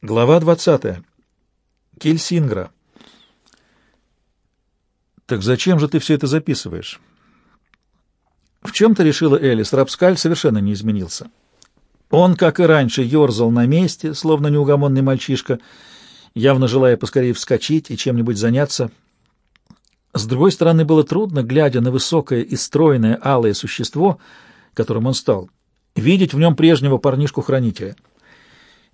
Глава 20. Кельсингра. «Так зачем же ты все это записываешь?» В чем-то решила Элис, Рапскаль совершенно не изменился. Он, как и раньше, ерзал на месте, словно неугомонный мальчишка, явно желая поскорее вскочить и чем-нибудь заняться. С другой стороны, было трудно, глядя на высокое и стройное алое существо, которым он стал, видеть в нем прежнего парнишку-хранителя —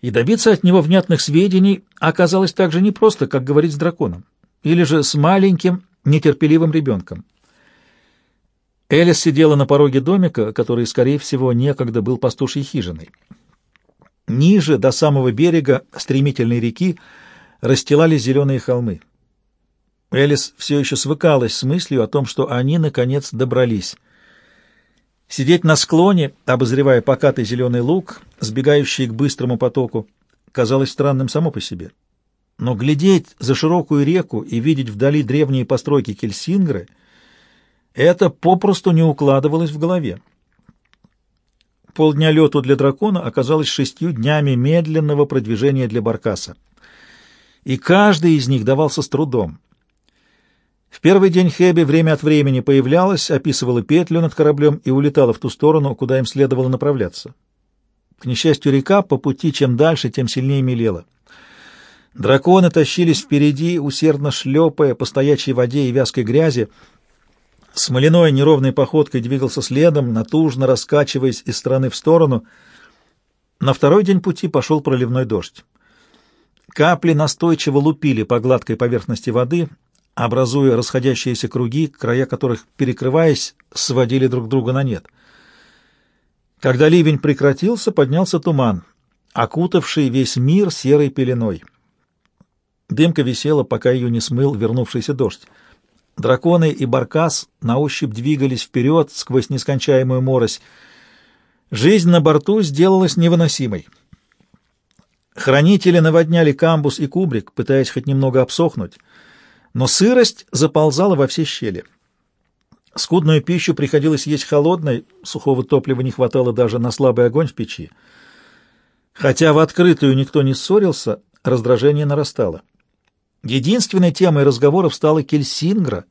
и добиться от него внятных сведений оказалось так же непросто, как говорить с драконом, или же с маленьким, нетерпеливым ребенком. Элис сидела на пороге домика, который, скорее всего, некогда был пастушьей хижиной. Ниже, до самого берега стремительной реки, расстилались зеленые холмы. Элис все еще свыкалась с мыслью о том, что они, наконец, добрались. Сидеть на склоне, обозревая покатый зеленый луг, сбегающий к быстрому потоку, казалось странным само по себе. Но глядеть за широкую реку и видеть вдали древние постройки Кельсингры — это попросту не укладывалось в голове. Полдня лету для дракона оказалось шестью днями медленного продвижения для Баркаса. И каждый из них давался с трудом. В первый день Хэби время от времени появлялась, описывала петлю над кораблем и улетала в ту сторону, куда им следовало направляться. К несчастью, река по пути чем дальше, тем сильнее мелела. Драконы тащились впереди, усердно шлепая по стоячей воде и вязкой грязи. Смоляной неровной походкой двигался следом, натужно раскачиваясь из стороны в сторону. На второй день пути пошел проливной дождь. Капли настойчиво лупили по гладкой поверхности воды — образуя расходящиеся круги, края которых, перекрываясь, сводили друг друга на нет. Когда ливень прекратился, поднялся туман, окутавший весь мир серой пеленой. Дымка висела, пока ее не смыл вернувшийся дождь. Драконы и Баркас на ощупь двигались вперед сквозь нескончаемую морось. Жизнь на борту сделалась невыносимой. Хранители наводняли камбус и кубрик, пытаясь хоть немного обсохнуть — но сырость заползала во все щели. Скудную пищу приходилось есть холодной, сухого топлива не хватало даже на слабый огонь в печи. Хотя в открытую никто не ссорился, раздражение нарастало. Единственной темой разговоров стала Кельсингра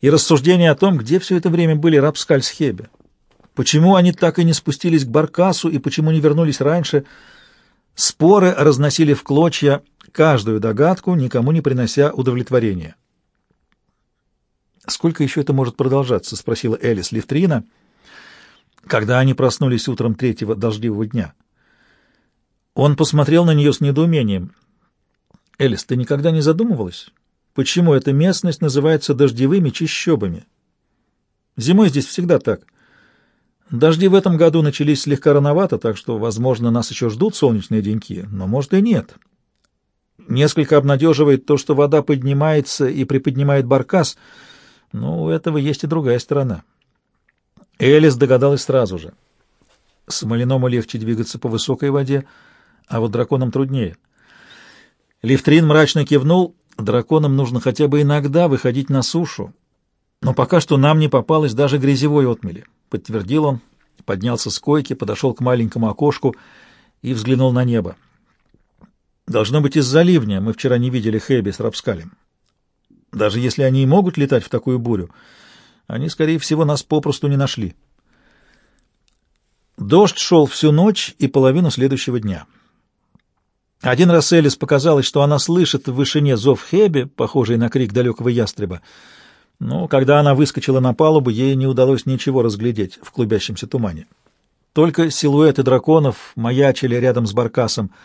и рассуждение о том, где все это время были Рапскаль с. Почему они так и не спустились к Баркасу и почему не вернулись раньше? Споры разносили в клочья каждую догадку, никому не принося удовлетворения. «Сколько еще это может продолжаться?» — спросила Элис Левтрина, когда они проснулись утром третьего дождливого дня. Он посмотрел на нее с недоумением. «Элис, ты никогда не задумывалась, почему эта местность называется дождевыми чащобами? Зимой здесь всегда так. Дожди в этом году начались слегка рановато, так что, возможно, нас еще ждут солнечные деньки, но, может, и нет. Несколько обнадеживает то, что вода поднимается и приподнимает баркас, но у этого есть и другая сторона. Элис догадалась сразу же. Смоляному легче двигаться по высокой воде, а вот драконам труднее. Лифтрин мрачно кивнул. Драконам нужно хотя бы иногда выходить на сушу. Но пока что нам не попалось даже грязевой отмели, — подтвердил он, поднялся с койки, подошел к маленькому окошку и взглянул на небо. Должно быть, из-за ливня мы вчера не видели Хэби с Рапскалем. Даже если они и могут летать в такую бурю, они, скорее всего, нас попросту не нашли. Дождь шел всю ночь и половину следующего дня. Один раз Элис показалось, что она слышит в вышине зов Хэби, похожий на крик далекого ястреба, но когда она выскочила на палубу, ей не удалось ничего разглядеть в клубящемся тумане. Только силуэты драконов маячили рядом с баркасом —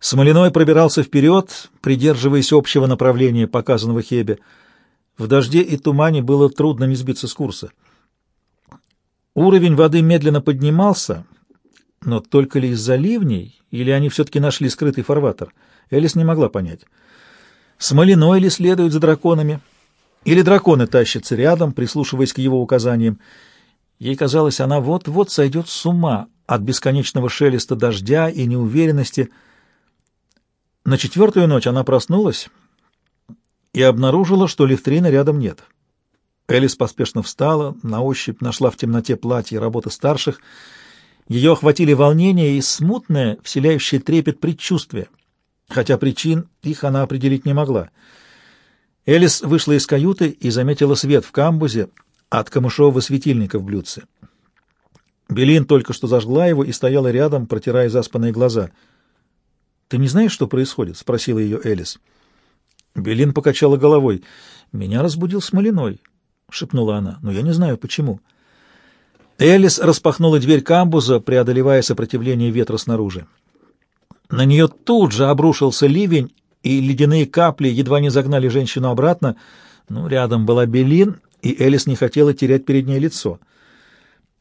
Смолиной пробирался вперед, придерживаясь общего направления, показанного Хебе. В дожде и тумане было трудно не сбиться с курса. Уровень воды медленно поднимался, но только ли из-за ливней, или они все-таки нашли скрытый фарватер, Элис не могла понять. Смолиной ли следует за драконами, или драконы тащатся рядом, прислушиваясь к его указаниям. Ей казалось, она вот-вот сойдет с ума от бесконечного шелеста дождя и неуверенности — на четвертую ночь она проснулась и обнаружила, что Левтрина рядом нет. Элис поспешно встала, на ощупь нашла в темноте платье работы старших. Ее охватили волнение и смутное, вселяющее трепет предчувствие — хотя причин их она определить не могла. Элис вышла из каюты и заметила свет в камбузе от камышового светильника в блюдце. Белин только что зажгла его и стояла рядом, протирая заспанные глаза. «Ты не знаешь, что происходит?» — спросила ее Элис. Белин покачала головой. «Меня разбудил Смолиной», — шепнула она, — «но я не знаю, почему». Элис распахнула дверь камбуза, преодолевая сопротивление ветра снаружи. На нее тут же обрушился ливень, и ледяные капли едва не загнали женщину обратно. Ну, рядом была Белин, и Элис не хотела терять перед ней лицо.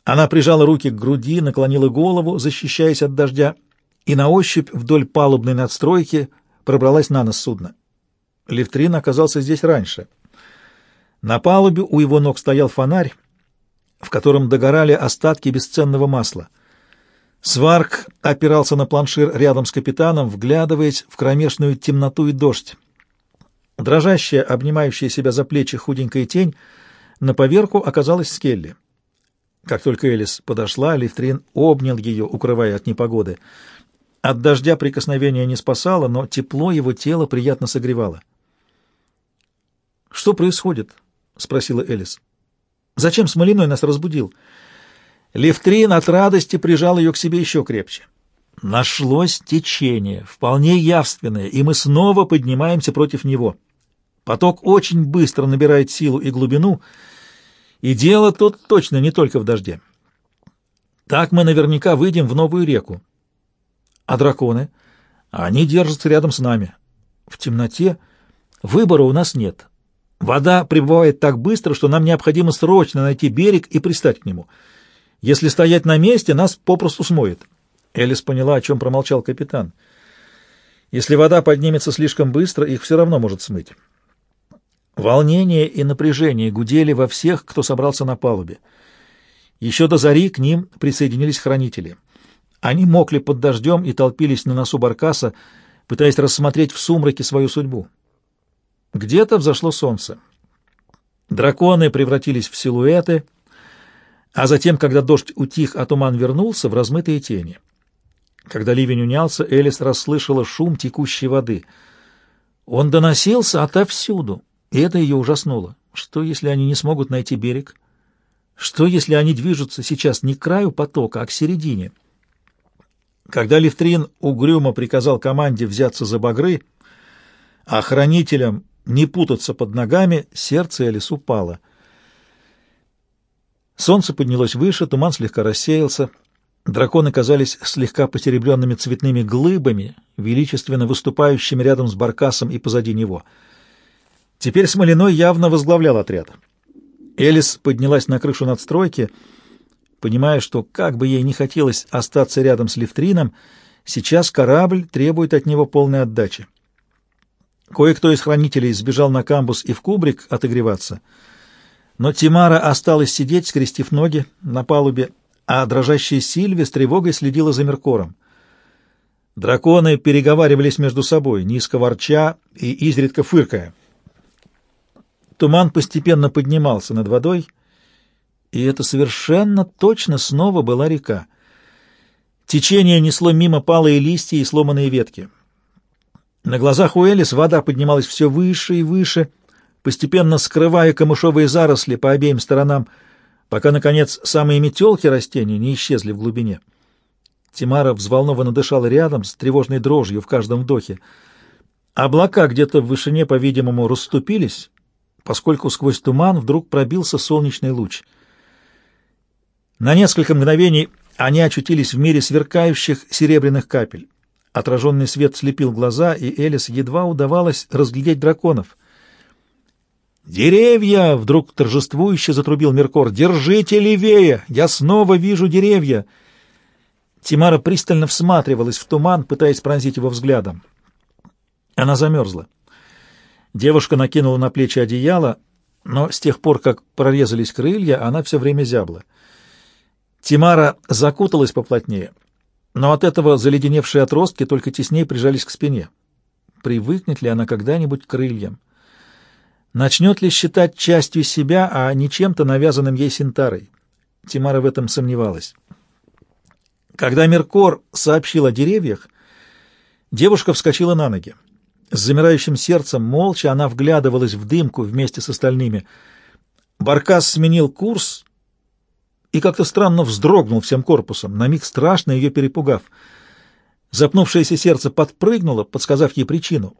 Она прижала руки к груди, наклонила голову, защищаясь от дождя, и на ощупь вдоль палубной надстройки пробралась на нос судна. Левтрин оказался здесь раньше. На палубе у его ног стоял фонарь, в котором догорали остатки бесценного масла. Сварк опирался на планшир рядом с капитаном, вглядываясь в кромешную темноту и дождь. Дрожащая, обнимающая себя за плечи худенькая тень, на поверку оказалась Скелли. Как только Элис подошла, Лифтрин обнял ее, укрывая от непогоды. От дождя прикосновение не спасало, но тепло его тела приятно согревало. «Что происходит?» — спросила Элис. Зачем Смолиной нас разбудил? Левтрин от радости прижал ее к себе еще крепче. Нашлось течение, вполне явственное, и мы снова поднимаемся против него. Поток очень быстро набирает силу и глубину, и дело тут точно не только в дожде. Так мы наверняка выйдем в новую реку. А драконы? Они держатся рядом с нами. В темноте выбора у нас нет. Вода прибывает так быстро, что нам необходимо срочно найти берег и пристать к нему. Если стоять на месте, нас попросту смоет. Элис поняла, о чем промолчал капитан. Если вода поднимется слишком быстро, их все равно может смыть. Волнение и напряжение гудели во всех, кто собрался на палубе. Еще до зари к ним присоединились хранители. Они мокли под дождем и толпились на носу баркаса, пытаясь рассмотреть в сумраке свою судьбу. Где-то взошло солнце. Драконы превратились в силуэты, а затем, когда дождь утих, а туман вернулся, в размытые тени. Когда ливень унялся, Элис расслышала шум текущей воды. Он доносился отовсюду, и это ее ужаснуло. Что, если они не смогут найти берег? Что, если они движутся сейчас не к краю потока, а к середине? Когда Левтрин угрюмо приказал команде взяться за багры, а хранителям не путаться под ногами, сердце Элис упало. Солнце поднялось выше, туман слегка рассеялся. Драконы казались слегка посеребренными цветными глыбами, величественно выступающими рядом с баркасом и позади него. Теперь Смолиной явно возглавлял отряд. Элис поднялась на крышу надстройки, понимая, что, как бы ей не хотелось остаться рядом с Левтрином, сейчас корабль требует от него полной отдачи. Кое-кто из хранителей сбежал на камбус и в кубрик отогреваться, но Тимара осталась сидеть, скрестив ноги на палубе, а дрожащая Сильви с тревогой следила за Меркором. Драконы переговаривались между собой, низко ворча и изредка фыркая. Туман постепенно поднимался над водой, и это совершенно точно снова была река. Течение несло мимо палые листья и сломанные ветки. На глазах у Элис вода поднималась все выше и выше, постепенно скрывая камышовые заросли по обеим сторонам, пока, наконец, самые метелки растений не исчезли в глубине. Тимара взволнованно дышала рядом, с тревожной дрожью в каждом вдохе. Облака где-то в вышине, по-видимому, расступились, поскольку сквозь туман вдруг пробился солнечный луч. На несколько мгновений они очутились в мире сверкающих серебряных капель. Отраженный свет слепил глаза, и Элис едва удавалось разглядеть драконов. «Деревья!» — вдруг торжествующе затрубил Меркор. «Держите левее! Я снова вижу деревья!» Тимара пристально всматривалась в туман, пытаясь пронзить его взглядом. Она замерзла. Девушка накинула на плечи одеяло, но с тех пор, как прорезались крылья, она все время зябла. Тимара закуталась поплотнее — но от этого заледеневшие отростки только теснее прижались к спине. Привыкнет ли она когда-нибудь к крыльям? Начнет ли считать частью себя, а не чем-то навязанным ей синтарой? Тимара в этом сомневалась. Когда Меркор сообщил о деревьях, Девушка вскочила на ноги. С замирающим сердцем, молча, она вглядывалась в дымку вместе с остальными. Баркас сменил курс и как-то странно вздрогнул всем корпусом, на миг страшно ее перепугав. Запнувшееся сердце подпрыгнуло, подсказав ей причину.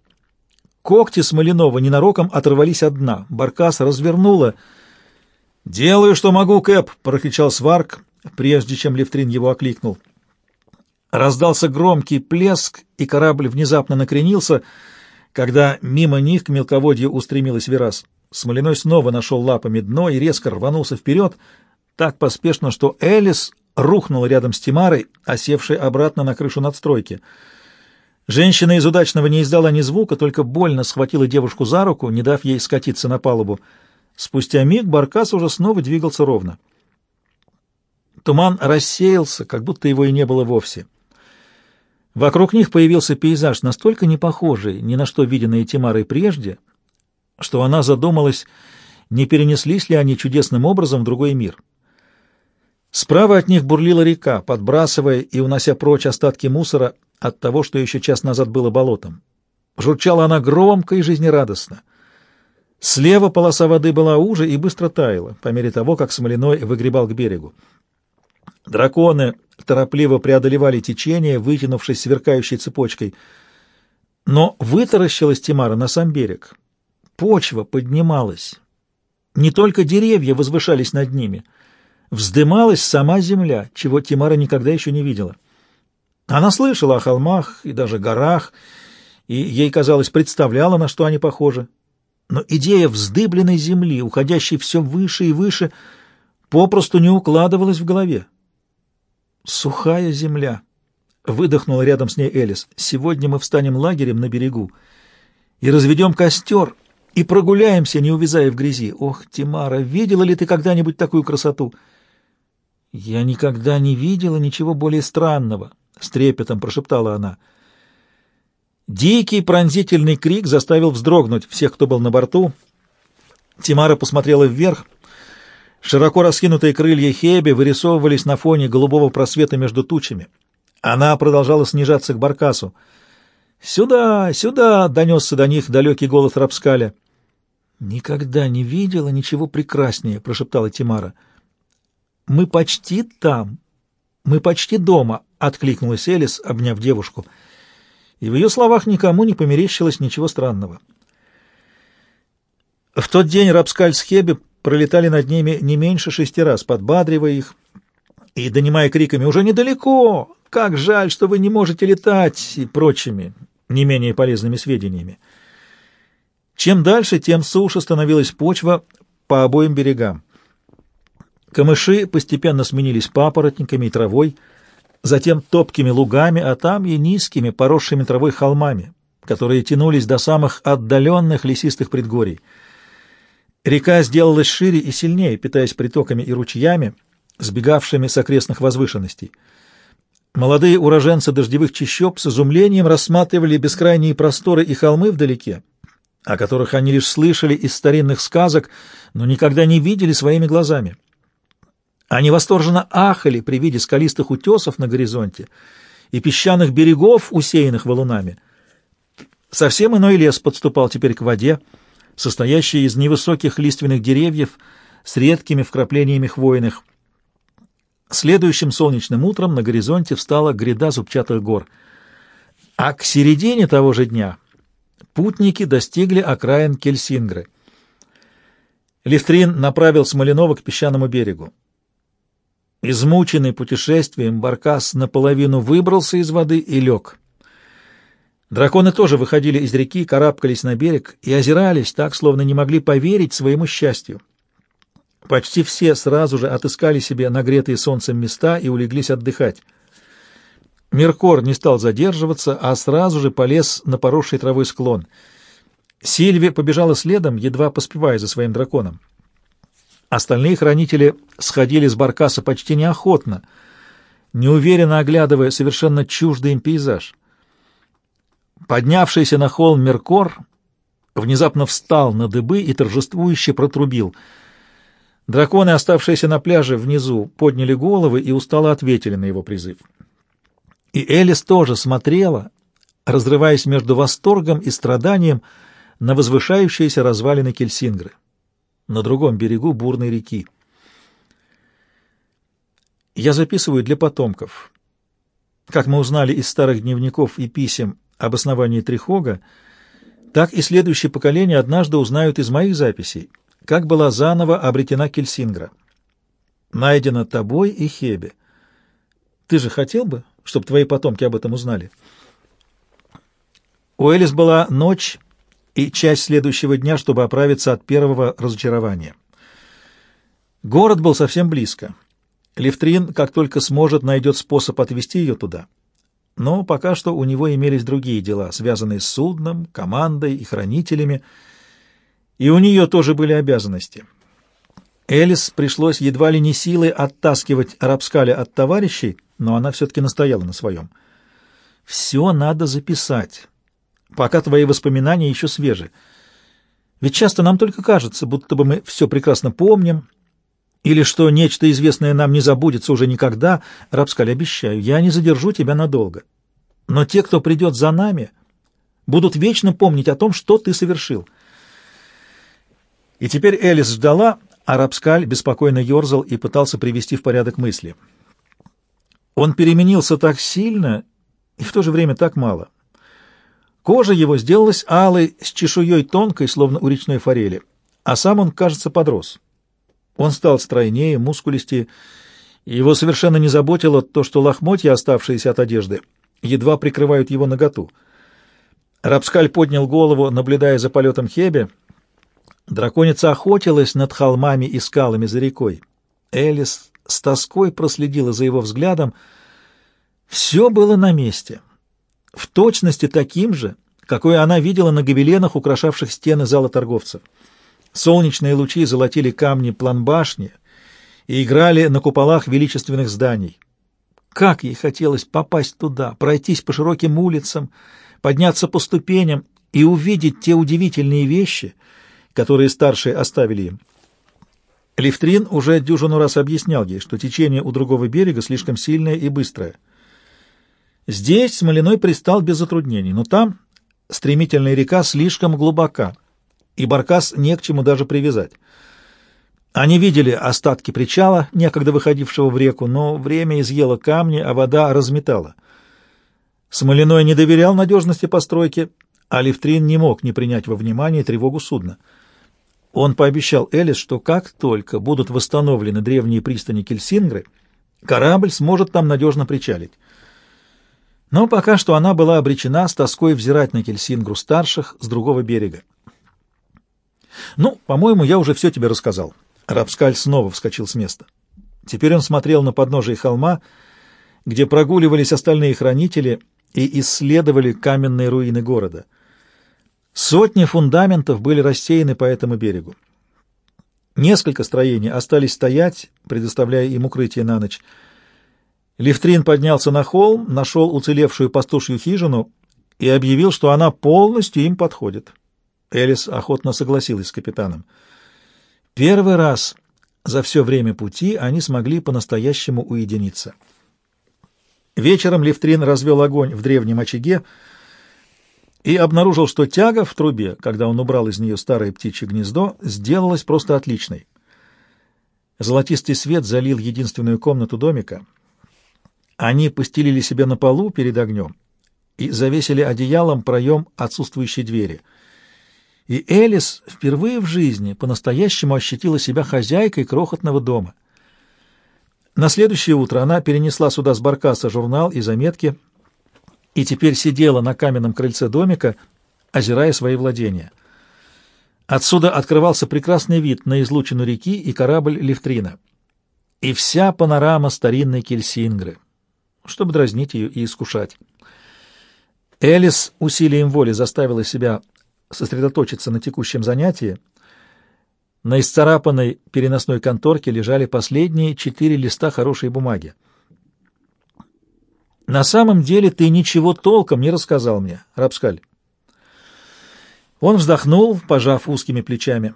Когти Смоленова ненароком оторвались от дна. Баркас развернула. «Делаю, что могу, Кэп!» — прокричал Сварк, прежде чем Левтрин его окликнул. Раздался громкий плеск, и корабль внезапно накренился, когда мимо них к мелководью устремилась Верас. Смоляной снова нашел лапами дно и резко рванулся вперед, так поспешно, что Элис рухнула рядом с Тимарой, осевшей обратно на крышу надстройки. Женщина из удачного не издала ни звука, только больно схватила девушку за руку, не дав ей скатиться на палубу. Спустя миг Баркас уже снова двигался ровно. Туман рассеялся, как будто его и не было вовсе. Вокруг них появился пейзаж, настолько не похожий ни на что виденное Тимарой прежде, что она задумалась, не перенеслись ли они чудесным образом в другой мир. Справа от них бурлила река, подбрасывая и унося прочь остатки мусора от того, что еще час назад было болотом. Журчала она громко и жизнерадостно. Слева полоса воды была уже и быстро таяла, по мере того, как Смоляной выгребал к берегу. Драконы торопливо преодолевали течение, вытянувшись сверкающей цепочкой. Но вытаращилась Тимара на сам берег. Почва поднималась. Не только деревья возвышались над ними. Вздымалась сама земля, чего Тимара никогда еще не видела. Она слышала о холмах и даже горах, и ей, казалось, представляла, на что они похожи. Но идея вздыбленной земли, уходящей все выше и выше, попросту не укладывалась в голове. «Сухая земля!» — выдохнула рядом с ней Элис. «Сегодня мы встанем лагерем на берегу и разведем костер, и прогуляемся, не увязая в грязи. Ох, Тимара, видела ли ты когда-нибудь такую красоту?» «Я никогда не видела ничего более странного», — с трепетом прошептала она. Дикий пронзительный крик заставил вздрогнуть всех, кто был на борту. Тимара посмотрела вверх — Широко раскинутые крылья Хеби вырисовывались на фоне голубого просвета между тучами. Она продолжала снижаться к баркасу. «Сюда, сюда!» — донесся до них далекий голос Рапскаля. «Никогда не видела ничего прекраснее», — прошептала Тимара. «Мы почти там. Мы почти дома», — откликнулась Элис, обняв девушку. И в ее словах никому не померещилось ничего странного. В тот день Рапскаль с Хеби пролетали над ними не меньше шести раз, подбадривая их и донимая криками «Уже недалеко! Как жаль, что вы не можете летать!» и прочими не менее полезными сведениями. Чем дальше, тем суше становилась почва по обоим берегам. Камыши постепенно сменились папоротниками и травой, затем топкими лугами, а там и низкими, поросшими травой холмами, которые тянулись до самых отдаленных лесистых предгорий — Река сделалась шире и сильнее, питаясь притоками и ручьями, сбегавшими с окрестных возвышенностей. Молодые уроженцы дождевых чащоб с изумлением рассматривали бескрайние просторы и холмы вдалеке, о которых они лишь слышали из старинных сказок, но никогда не видели своими глазами. Они восторженно ахали при виде скалистых утесов на горизонте и песчаных берегов, усеянных валунами. Совсем иной лес подступал теперь к воде, состоящая из невысоких лиственных деревьев с редкими вкраплениями хвойных. Следующим солнечным утром на горизонте встала гряда зубчатых гор. А к середине того же дня путники достигли окраин Кельсингры. Лифтрин направил Смоленова к песчаному берегу. Измученный путешествием, Баркас наполовину выбрался из воды и лег. Драконы тоже выходили из реки, карабкались на берег и озирались так, словно не могли поверить своему счастью. Почти все сразу же отыскали себе нагретые солнцем места и улеглись отдыхать. Меркор не стал задерживаться, а сразу же полез на поросший травой склон. Сильви побежала следом, едва поспевая за своим драконом. Остальные хранители сходили с баркаса почти неохотно, неуверенно оглядывая совершенно чуждый им пейзаж — Поднявшийся на холм Меркор внезапно встал на дыбы и торжествующе протрубил. Драконы, оставшиеся на пляже внизу, подняли головы и устало ответили на его призыв. И Элис тоже смотрела, разрываясь между восторгом и страданием на возвышающиеся развалины Кельсингры, на другом берегу бурной реки. Я записываю для потомков. Как мы узнали из старых дневников и писем об основании Трихога, так и следующие поколения однажды узнают из моих записей, как была заново обретена Кельсингра. Найдена тобой и Хебе. Ты же хотел бы, чтобы твои потомки об этом узнали? У Элис была ночь и часть следующего дня, чтобы оправиться от первого разочарования. Город был совсем близко. Левтрин, как только сможет, найдет способ отвезти ее туда. Но пока что у него имелись другие дела, связанные с судном, командой и хранителями, и у нее тоже были обязанности. Элис пришлось едва ли не силой оттаскивать Арабскаля от товарищей, но она все-таки настояла на своем. «Все надо записать, пока твои воспоминания еще свежи. Ведь часто нам только кажется, будто бы мы все прекрасно помним, или что нечто известное нам не забудется уже никогда, Рабскаль, обещаю, я не задержу тебя надолго. Но те, кто придет за нами, будут вечно помнить о том, что ты совершил. И теперь Элис ждала, а Рабскаль беспокойно ерзал и пытался привести в порядок мысли. Он переменился так сильно и в то же время так мало. Кожа его сделалась алой, с чешуей тонкой, словно у речной форели, а сам он, кажется, подрос. Он стал стройнее, мускулистее, его совершенно не заботило то, что лохмотья, оставшиеся от одежды, едва прикрывают его наготу. Рапскаль поднял голову, наблюдая за полетом Хебе. Драконица охотилась над холмами и скалами за рекой. Элис с тоской проследила за его взглядом. Все было на месте, в точности таким же, какое она видела на гобеленах, украшавших стены зала торговцев. Солнечные лучи золотили камни планбашни и играли на куполах величественных зданий. Как ей хотелось попасть туда, пройтись по широким улицам, подняться по ступеням и увидеть те удивительные вещи, которые старшие оставили им. Лифтрин уже дюжину раз объяснял ей, что течение у другого берега слишком сильное и быстрое. Здесь Смоляной пристал без затруднений, но там стремительная река слишком глубока — и баркас не к чему даже привязать. Они видели остатки причала, некогда выходившего в реку, но время изъело камни, а вода разметала. Смоляной не доверял надежности постройки, а Левтрин не мог не принять во внимание тревогу судна. Он пообещал Элис, что как только будут восстановлены древние пристани Кельсингры, корабль сможет там надежно причалить. Но пока что она была обречена с тоской взирать на Кельсингру старших с другого берега. «Ну, по-моему, я уже все тебе рассказал». Рапскаль снова вскочил с места. Теперь он смотрел на подножие холма, где прогуливались остальные хранители и исследовали каменные руины города. Сотни фундаментов были рассеяны по этому берегу. Несколько строений остались стоять, предоставляя им укрытие на ночь. Лифтрин поднялся на холм, нашел уцелевшую пастушью хижину и объявил, что она полностью им подходит. Элис охотно согласилась с капитаном. Первый раз за все время пути они смогли по-настоящему уединиться. Вечером Левтрин развел огонь в древнем очаге и обнаружил, что тяга в трубе, когда он убрал из нее старое птичье гнездо, сделалась просто отличной. Золотистый свет залил единственную комнату домика. Они постелили себе на полу перед огнем и завесили одеялом проем отсутствующей двери — и Элис впервые в жизни по-настоящему ощутила себя хозяйкой крохотного дома. На следующее утро она перенесла сюда с баркаса журнал и заметки и теперь сидела на каменном крыльце домика, озирая свои владения. Отсюда открывался прекрасный вид на излучину реки и корабль Левтрина. И вся панорама старинной Кельсингры, чтобы дразнить ее и искушать. Элис усилием воли заставила себя сосредоточиться на текущем занятии, на исцарапанной переносной конторке лежали последние четыре листа хорошей бумаги. «На самом деле ты ничего толком не рассказал мне, Рапскаль». Он вздохнул, пожав узкими плечами.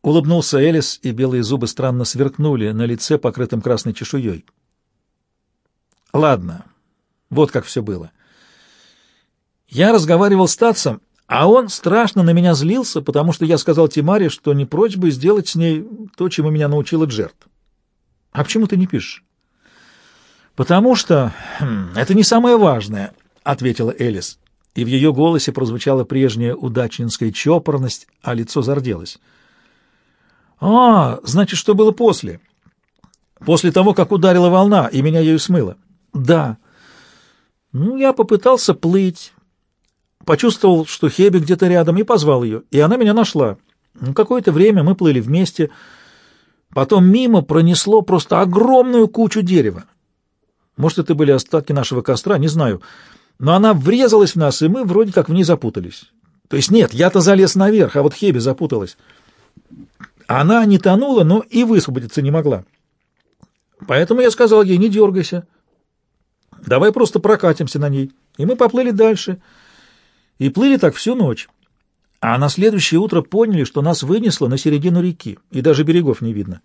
Улыбнулся Элис, и белые зубы странно сверкнули на лице, покрытым красной чешуей. «Ладно, вот как все было». Я разговаривал с Татсом, а он страшно на меня злился, потому что я сказал Тимаре, что не прочь бы сделать с ней то, чему меня научила Джерт. А почему ты не пишешь? Потому что хм, это не самое важное, ответила Элис, и в ее голосе прозвучала прежняя удачнинская чопорность, а лицо зарделось. А, значит, что было после? После того, как ударила волна, и меня ею смыло. Да. Ну, я попытался плыть, Почувствовал, что Хеби где-то рядом, и позвал ее, и она меня нашла. Ну, какое-то время мы плыли вместе. Потом мимо пронесло просто огромную кучу дерева. Может, это были остатки нашего костра, не знаю. Но она врезалась в нас, и мы вроде как в ней запутались. То есть нет, я-то залез наверх, а вот Хеби запуталась. Она не тонула, но и высвободиться не могла. Поэтому я сказал ей, не дергайся. Давай просто прокатимся на ней. И мы поплыли дальше. И плыли так всю ночь. А на следующее утро поняли, что нас вынесло на середину реки, и даже берегов не видно.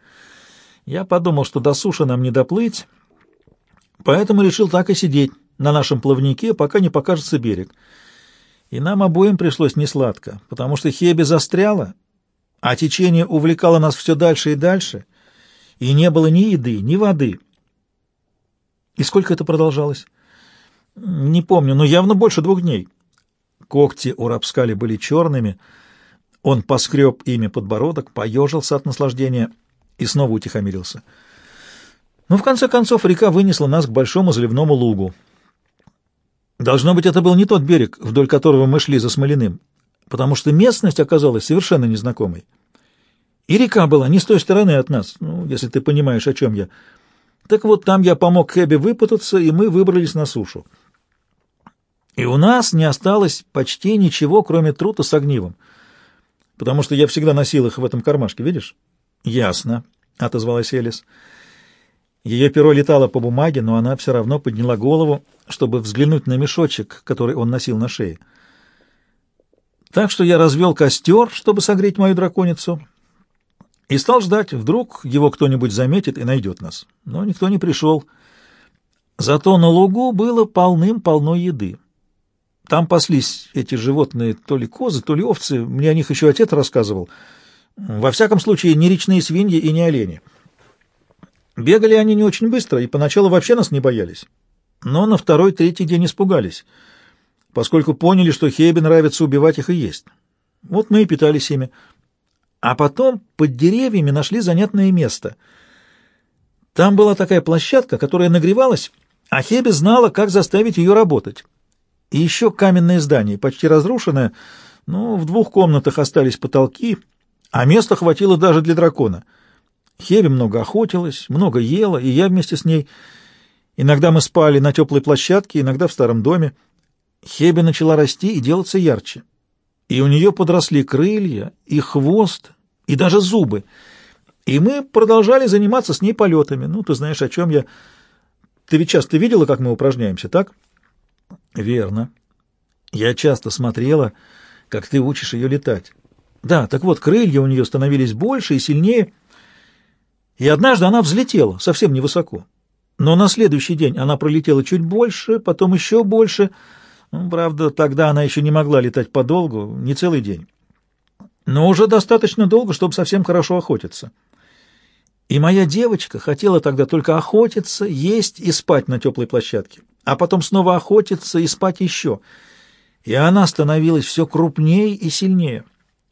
Я подумал, что до суши нам не доплыть, поэтому решил так и сидеть на нашем плавнике, пока не покажется берег. И нам обоим пришлось несладко, потому что Хеби застряла, а течение увлекало нас все дальше и дальше, и не было ни еды, ни воды. И сколько это продолжалось? Не помню, но явно больше двух дней. Когти у Рапскали были черными. Он поскреб ими подбородок, поежился от наслаждения и снова утихомирился. Но в конце концов река вынесла нас к большому заливному лугу. Должно быть, это был не тот берег, вдоль которого мы шли за Смолиным, потому что местность оказалась совершенно незнакомой. И река была не с той стороны от нас, ну, если ты понимаешь, о чем я. Так вот, там я помог Хэби выпутаться, и мы выбрались на сушу. И у нас не осталось почти ничего, кроме трута с огнивом, потому что я всегда носил их в этом кармашке, видишь? — Ясно, — отозвалась Элис. Ее перо летало по бумаге, но она все равно подняла голову, чтобы взглянуть на мешочек, который он носил на шее. Так что я развел костер, чтобы согреть мою драконицу, и стал ждать, вдруг его кто-нибудь заметит и найдет нас. Но никто не пришел. Зато на лугу было полным-полно еды. Там паслись эти животные, то ли козы, то ли овцы, мне о них еще отец рассказывал. Во всяком случае, не речные свиньи и не олени. Бегали они не очень быстро, и поначалу вообще нас не боялись. Но на второй-третий день испугались, поскольку поняли, что Хебе нравится убивать их и есть. Вот мы и питались ими. А потом под деревьями нашли занятное место. Там была такая площадка, которая нагревалась, а Хебе знала, как заставить ее работать. И еще каменное здание, почти разрушенное, но в двух комнатах остались потолки, а места хватило даже для дракона. Хеви много охотилась, много ела, и я вместе с ней. Иногда мы спали на теплой площадке, иногда в старом доме. Хеби начала расти и делаться ярче. И у нее подросли крылья, и хвост, и даже зубы. И мы продолжали заниматься с ней полетами. Ну, ты знаешь, о чем я. Ты ведь часто видела, как мы упражняемся, так? — Верно. Я часто смотрела, как ты учишь ее летать. Да, так вот, крылья у нее становились больше и сильнее, и однажды она взлетела, совсем невысоко. Но на следующий день она пролетела чуть больше, потом еще больше. Ну, правда, тогда она еще не могла летать подолгу, не целый день. Но уже достаточно долго, чтобы совсем хорошо охотиться. И моя девочка хотела тогда только охотиться, есть и спать на теплой площадке а потом снова охотиться и спать еще. И она становилась все крупнее и сильнее.